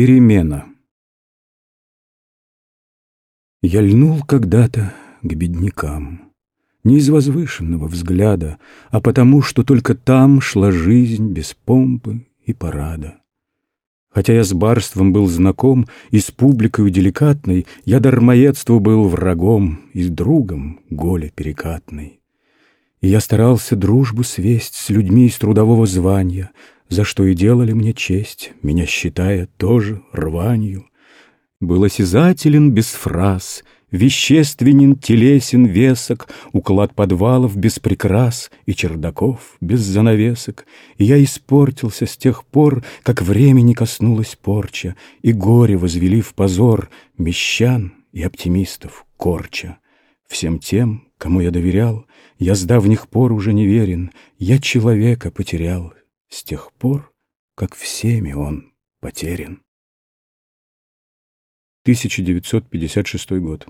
Перемена Я льнул когда-то к беднякам, Не из возвышенного взгляда, А потому, что только там Шла жизнь без помпы и парада. Хотя я с барством был знаком И с публикою деликатной, Я дармоедству был врагом И с другом голе перекатной. И я старался дружбу свесть С людьми из трудового звания, За что и делали мне честь, Меня считая тоже рванью. Был осязателен без фраз — Вещественен, телесен, весок, Уклад подвалов без прикрас И чердаков без занавесок. И я испортился с тех пор, Как времени коснулась порча, И горе возвели в позор Мещан и оптимистов корча. Всем тем, кому я доверял, Я с давних пор уже не верен, Я человека потерял С тех пор, как всеми он потерян. 1956 год.